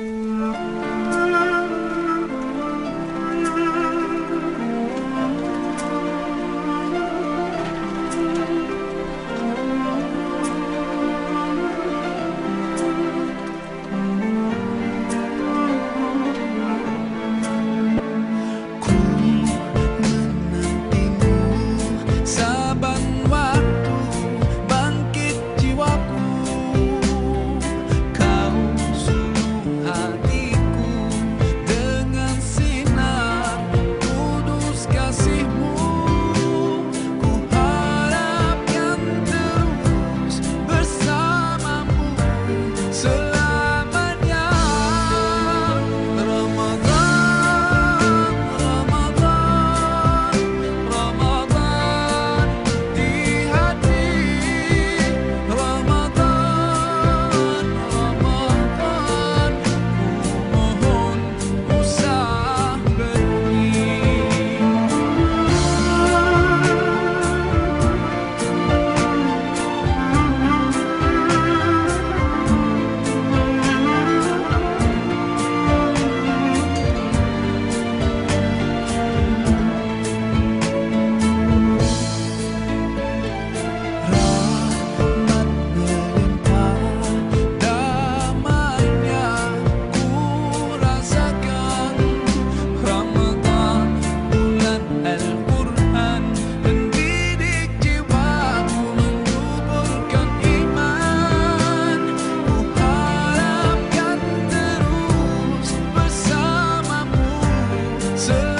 Thank answer.